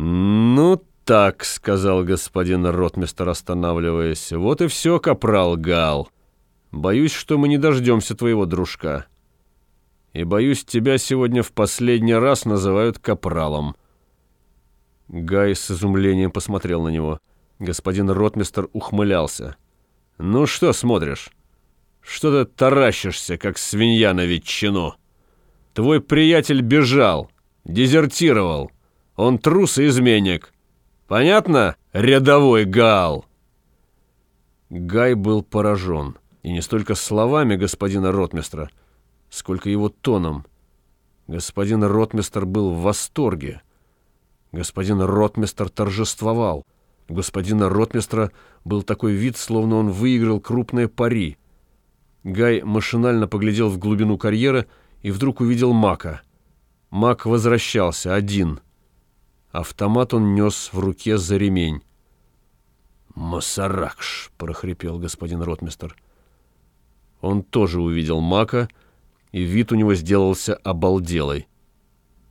«Ну так», — сказал господин ротмистер, останавливаясь, — «вот и все, капрал Гал. Боюсь, что мы не дождемся твоего дружка. И боюсь, тебя сегодня в последний раз называют капралом». Гай с изумлением посмотрел на него. Господин ротмистер ухмылялся. «Ну что смотришь? Что ты таращишься, как свинья на ветчину? Твой приятель бежал, дезертировал. Он трус и изменник. Понятно, рядовой Гал?» Гай был поражен. И не столько словами господина ротмистра, сколько его тоном. Господин ротмистр был в восторге. Господин ротмистр торжествовал. У господина ротмистра был такой вид, словно он выиграл крупное пари. Гай машинально поглядел в глубину карьера и вдруг увидел Мака. Мак возвращался, один. Автомат он нес в руке за ремень. «Масаракш!» — прохрипел господин ротмистр. Он тоже увидел Мака, и вид у него сделался обалделой.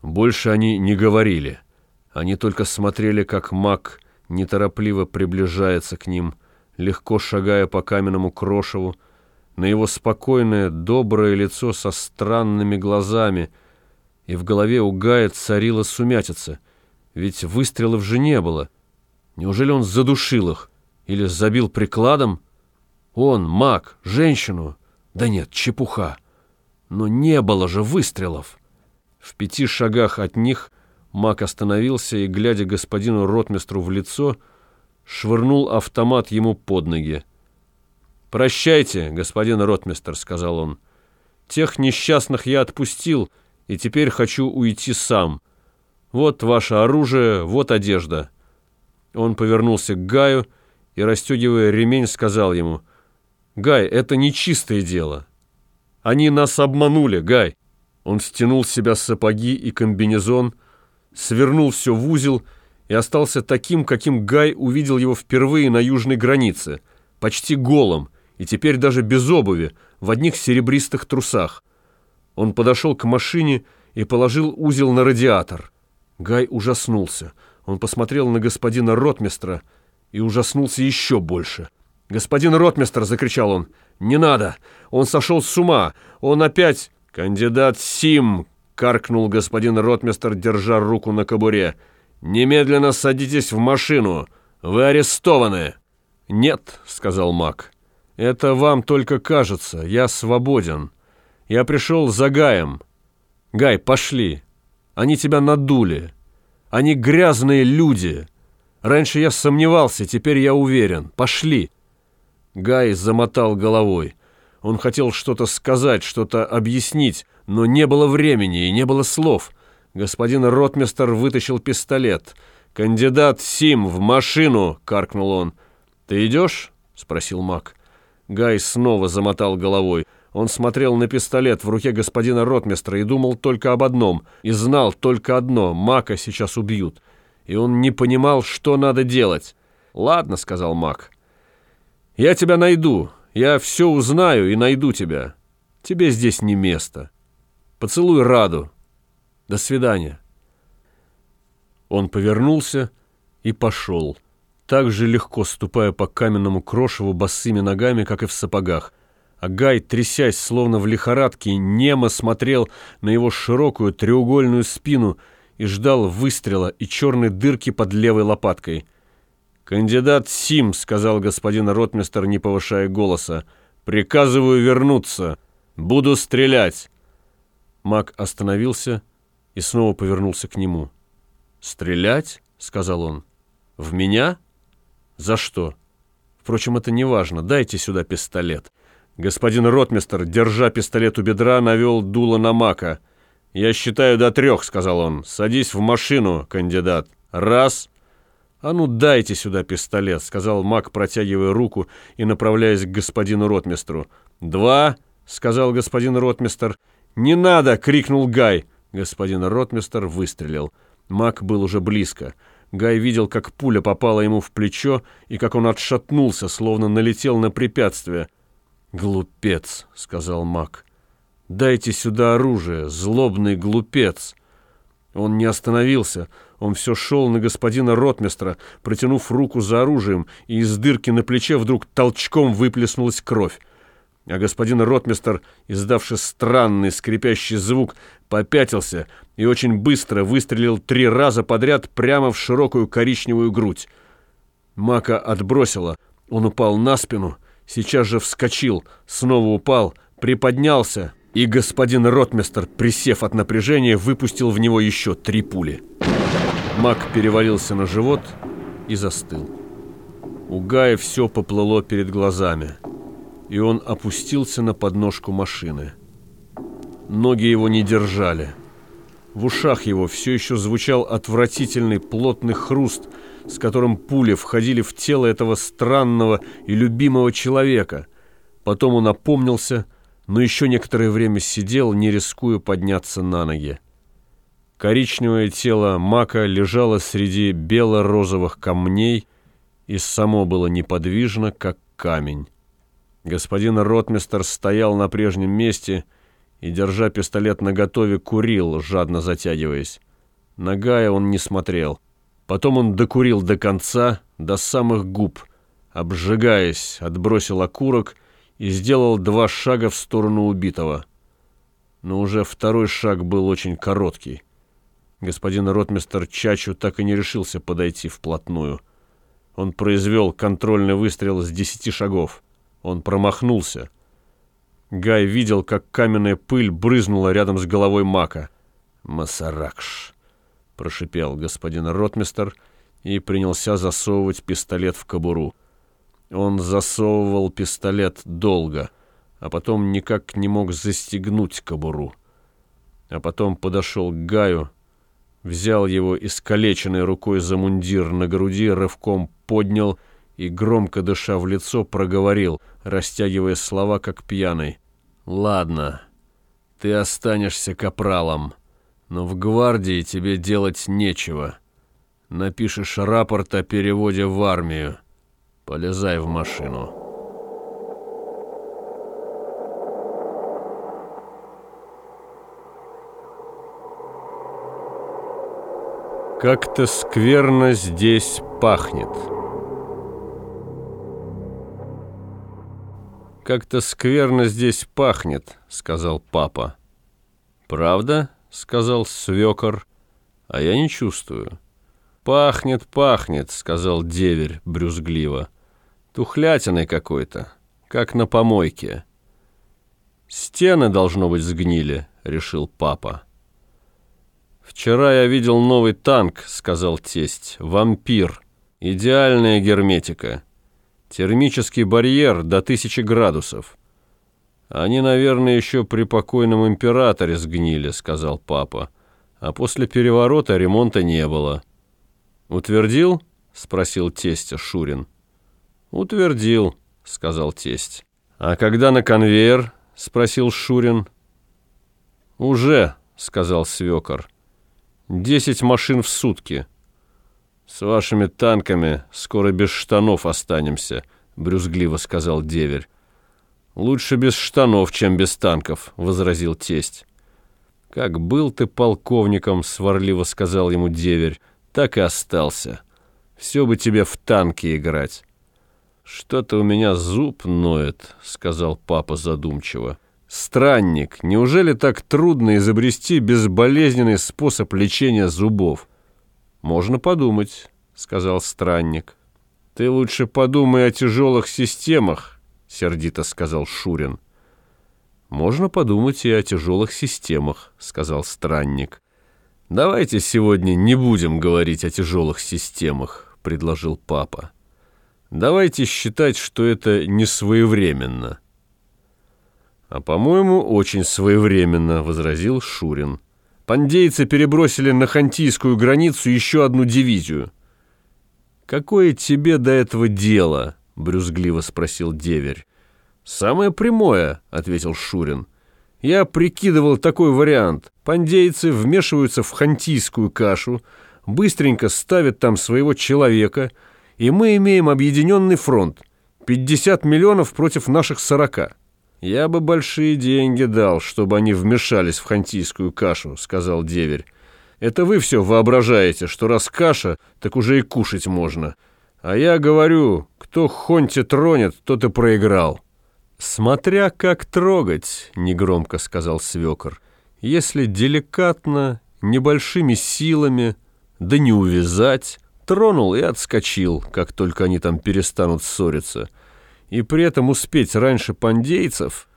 Больше они не говорили — они только смотрели, как маг неторопливо приближается к ним, легко шагая по каменному крошеву, на его спокойное, доброе лицо со странными глазами, и в голове у Гая царила сумятица, ведь выстрелов же не было. Неужели он задушил их или забил прикладом? Он, маг, женщину? Да нет, чепуха. Но не было же выстрелов. В пяти шагах от них Мак остановился и, глядя господину ротмистру в лицо, швырнул автомат ему под ноги. «Прощайте, господин ротмистр», — сказал он. «Тех несчастных я отпустил, и теперь хочу уйти сам. Вот ваше оружие, вот одежда». Он повернулся к Гаю и, расстегивая ремень, сказал ему, «Гай, это нечистое дело. Они нас обманули, Гай». Он стянул с себя сапоги и комбинезон, — свернул все в узел и остался таким, каким Гай увидел его впервые на южной границе, почти голым, и теперь даже без обуви, в одних серебристых трусах. Он подошел к машине и положил узел на радиатор. Гай ужаснулся. Он посмотрел на господина ротмистра и ужаснулся еще больше. «Господин ротмистр!» — закричал он. «Не надо! Он сошел с ума! Он опять...» «Кандидат Сим!» каркнул господин ротмистер, держа руку на кобуре. «Немедленно садитесь в машину! Вы арестованы!» «Нет», — сказал маг. «Это вам только кажется. Я свободен. Я пришел за Гаем. Гай, пошли. Они тебя надули. Они грязные люди. Раньше я сомневался, теперь я уверен. Пошли». Гай замотал головой. Он хотел что-то сказать, что-то объяснить, но не было времени и не было слов. Господин ротмистер вытащил пистолет. «Кандидат Сим, в машину!» — каркнул он. «Ты идешь?» — спросил маг. Гай снова замотал головой. Он смотрел на пистолет в руке господина ротмистра и думал только об одном, и знал только одно — Мака сейчас убьют. И он не понимал, что надо делать. «Ладно», — сказал маг. «Я тебя найду. Я все узнаю и найду тебя. Тебе здесь не место». Поцелуй Раду. До свидания». Он повернулся и пошел, так же легко ступая по каменному крошеву босыми ногами, как и в сапогах. А Гай, трясясь, словно в лихорадке, немо смотрел на его широкую треугольную спину и ждал выстрела и черной дырки под левой лопаткой. «Кандидат Сим», — сказал господин ротмистер, не повышая голоса, — «приказываю вернуться. Буду стрелять». Маг остановился и снова повернулся к нему. «Стрелять?» — сказал он. «В меня? За что? Впрочем, это не важно. Дайте сюда пистолет». Господин ротмистер, держа пистолет у бедра, навел дуло на Мака. «Я считаю до трех», — сказал он. «Садись в машину, кандидат. Раз». «А ну дайте сюда пистолет», — сказал Мак, протягивая руку и направляясь к господину ротмистру. «Два», — сказал господин ротмистер, «Не надо!» — крикнул Гай. Господин ротмистер выстрелил. Мак был уже близко. Гай видел, как пуля попала ему в плечо и как он отшатнулся, словно налетел на препятствие. «Глупец!» — сказал Мак. «Дайте сюда оружие, злобный глупец!» Он не остановился. Он все шел на господина ротмистра, протянув руку за оружием, и из дырки на плече вдруг толчком выплеснулась кровь. А господин ротмистр, издавший странный скрипящий звук, попятился и очень быстро выстрелил три раза подряд прямо в широкую коричневую грудь. Мака отбросила, он упал на спину, сейчас же вскочил, снова упал, приподнялся, и господин ротмистр, присев от напряжения, выпустил в него еще три пули. Мак перевалился на живот и застыл. У Гая все поплыло перед глазами, и он опустился на подножку машины. Ноги его не держали. В ушах его все еще звучал отвратительный плотный хруст, с которым пули входили в тело этого странного и любимого человека. Потом он опомнился, но еще некоторое время сидел, не рискуя подняться на ноги. Коричневое тело мака лежало среди бело-розовых камней, и само было неподвижно, как камень. Господин ротмистер стоял на прежнем месте и, держа пистолет наготове, курил, жадно затягиваясь. На Гая он не смотрел. Потом он докурил до конца, до самых губ, обжигаясь, отбросил окурок и сделал два шага в сторону убитого. Но уже второй шаг был очень короткий. Господин ротмистер Чачу так и не решился подойти вплотную. Он произвел контрольный выстрел с десяти шагов. Он промахнулся. Гай видел, как каменная пыль брызнула рядом с головой Мака. «Масаракш!» — прошипел господин ротмистер и принялся засовывать пистолет в кобуру. Он засовывал пистолет долго, а потом никак не мог застегнуть кобуру. А потом подошел к Гаю, взял его искалеченной рукой за мундир на груди, рывком поднял и, громко дыша в лицо, проговорил, растягивая слова, как пьяный. «Ладно, ты останешься капралом, но в гвардии тебе делать нечего. Напишешь рапорт о переводе в армию». Полезай в машину. Как-то скверно здесь пахнет. Как-то скверно здесь пахнет, сказал папа. Правда? Сказал свекор. А я не чувствую. Пахнет, пахнет, сказал деверь брюзгливо. Тухлятиной какой-то, как на помойке. Стены, должно быть, сгнили, решил папа. «Вчера я видел новый танк», — сказал тесть. «Вампир. Идеальная герметика. Термический барьер до тысячи градусов». «Они, наверное, еще при покойном императоре сгнили», — сказал папа. «А после переворота ремонта не было». «Утвердил?» — спросил тестя Шурин. «Утвердил», — сказал тесть. «А когда на конвейер?» — спросил Шурин. «Уже», — сказал свекор. «Десять машин в сутки». «С вашими танками скоро без штанов останемся», — брюзгливо сказал деверь. «Лучше без штанов, чем без танков», — возразил тесть. «Как был ты полковником», — сварливо сказал ему деверь, — «так и остался. Все бы тебе в танки играть». «Что-то у меня зуб ноет», — сказал папа задумчиво. «Странник, неужели так трудно изобрести безболезненный способ лечения зубов?» «Можно подумать», — сказал странник. «Ты лучше подумай о тяжелых системах», — сердито сказал Шурин. «Можно подумать и о тяжелых системах», — сказал странник. «Давайте сегодня не будем говорить о тяжелых системах», — предложил папа. Давайте считать, что это не своевременно. А, по-моему, очень своевременно, возразил Шурин. Пандейцы перебросили на хантийскую границу еще одну дивизию. Какое тебе до этого дело? Брюзгливо спросил деверь. Самое прямое, ответил Шурин. Я прикидывал такой вариант. Пандейцы вмешиваются в хантийскую кашу, быстренько ставят там своего человека – и мы имеем объединенный фронт. 50 миллионов против наших 40. Я бы большие деньги дал, чтобы они вмешались в хантийскую кашу, сказал деверь. Это вы все воображаете, что раз каша, так уже и кушать можно. А я говорю, кто Хонте тронет, тот и проиграл». «Смотря как трогать», — негромко сказал свекор. «Если деликатно, небольшими силами, да не увязать, тронул и отскочил, как только они там перестанут ссориться. И при этом успеть раньше пандейцев...»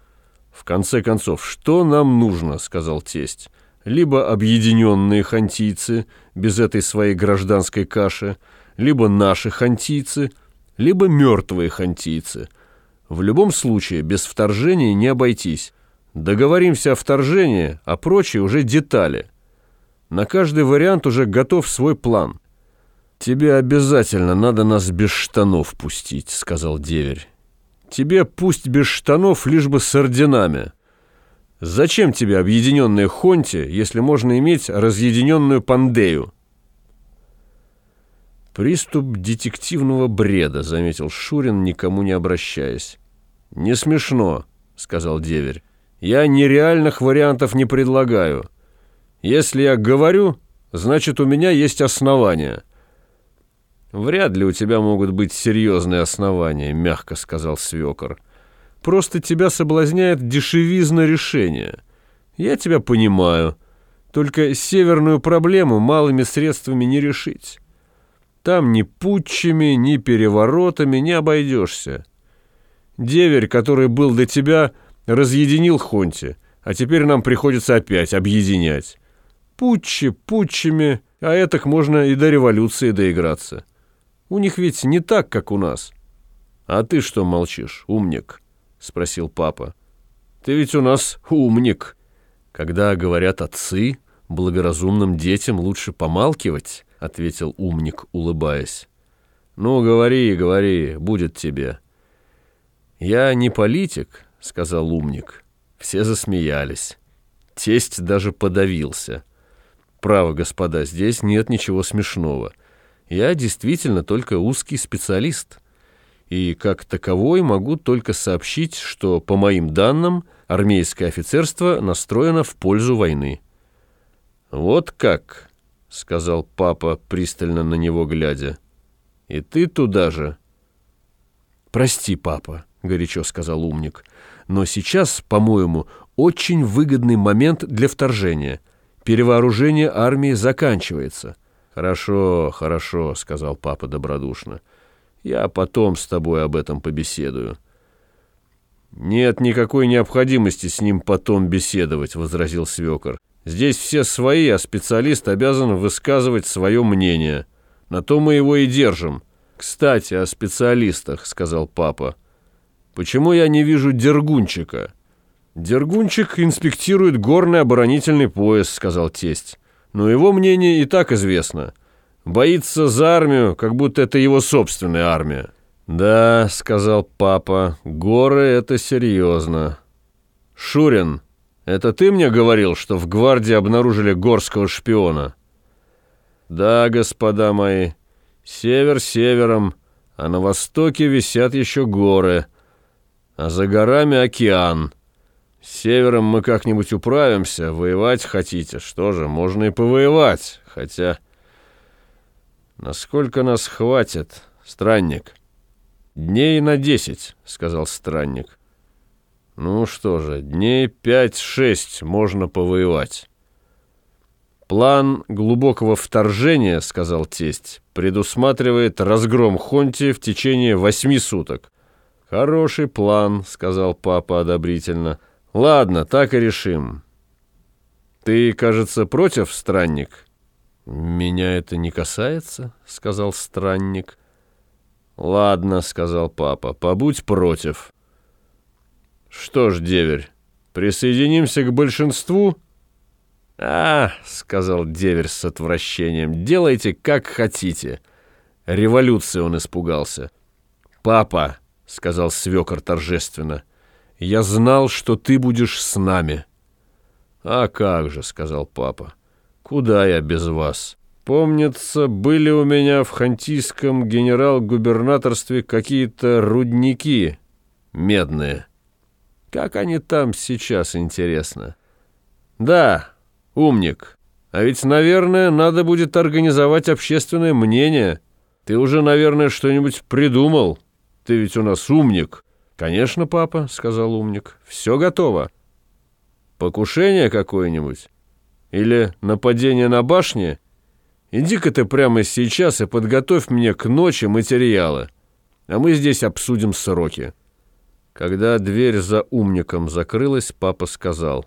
«В конце концов, что нам нужно?» — сказал тесть. «Либо объединенные хантийцы, без этой своей гражданской каши, либо наши хантийцы, либо мертвые хантийцы». В любом случае, без вторжения не обойтись. Договоримся о вторжении, а прочие уже детали. На каждый вариант уже готов свой план. «Тебе обязательно надо нас без штанов пустить», — сказал деверь. «Тебе пусть без штанов, лишь бы с орденами. Зачем тебе объединенные Хонти, если можно иметь разъединенную Пандею?» «Приступ детективного бреда», — заметил Шурин, никому не обращаясь. «Не смешно», — сказал деверь. «Я нереальных вариантов не предлагаю. Если я говорю, значит, у меня есть основания». «Вряд ли у тебя могут быть серьезные основания», — мягко сказал свекор. «Просто тебя соблазняет дешевизна решения. Я тебя понимаю. Только северную проблему малыми средствами не решить. Там ни путчами, ни переворотами не обойдешься. Деверь, который был до тебя, разъединил Хонти, а теперь нам приходится опять объединять. Путчи, путчами, а этак можно и до революции доиграться. У них ведь не так, как у нас. А ты что молчишь, умник? Спросил папа. Ты ведь у нас умник. Когда говорят отцы, благоразумным детям лучше помалкивать, ответил умник, улыбаясь. Ну, говори, говори, будет тебе. «Я не политик», — сказал умник. Все засмеялись. Тесть даже подавился. «Право, господа, здесь нет ничего смешного. Я действительно только узкий специалист. И как таковой могу только сообщить, что, по моим данным, армейское офицерство настроено в пользу войны». «Вот как», — сказал папа, пристально на него глядя. «И ты туда же?» «Прости, папа», — горячо сказал умник. «Но сейчас, по-моему, очень выгодный момент для вторжения. Перевооружение армии заканчивается». «Хорошо, хорошо», — сказал папа добродушно. «Я потом с тобой об этом побеседую». «Нет никакой необходимости с ним потом беседовать», — возразил свекор. «Здесь все свои, а специалист обязан высказывать свое мнение. На то мы его и держим». «Кстати, о специалистах», — сказал папа. Почему я не вижу Дергунчика? Дергунчик инспектирует горный оборонительный пояс, сказал тесть. Но его мнение и так известно. Боится за армию, как будто это его собственная армия. Да, сказал папа, горы это серьезно. Шурин, это ты мне говорил, что в гвардии обнаружили горского шпиона? Да, господа мои, север севером, а на востоке висят еще горы — а за горами океан. С севером мы как-нибудь управимся, воевать хотите, что же, можно и повоевать, хотя... Насколько нас хватит, странник? Дней на десять, сказал странник. Ну что же, дней пять-шесть можно повоевать. План глубокого вторжения, сказал тесть, предусматривает разгром Хонти в течение восьми суток. «Хороший план», — сказал папа одобрительно. «Ладно, так и решим. Ты, кажется, против, странник?» «Меня это не касается», — сказал странник. «Ладно», — сказал папа, — «побудь против». «Что ж, деверь, присоединимся к большинству?» «А, — сказал деверь с отвращением, — делайте, как хотите». Революции он испугался. «Папа», — сказал свекор торжественно. «Я знал, что ты будешь с нами». «А как же», — сказал папа. «Куда я без вас? Помнится, были у меня в Хантийском генерал-губернаторстве какие-то рудники медные. Как они там сейчас, интересно?» «Да, умник. А ведь, наверное, надо будет организовать общественное мнение. Ты уже, наверное, что-нибудь придумал. Ты ведь у нас умник». «Конечно, папа», — сказал умник. «Все готово». «Покушение какое-нибудь? Или нападение на башне? Иди-ка ты прямо сейчас и подготовь мне к ночи материалы, а мы здесь обсудим сроки». Когда дверь за умником закрылась, папа сказал.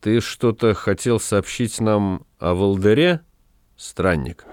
«Ты что-то хотел сообщить нам о Волдере, странник?»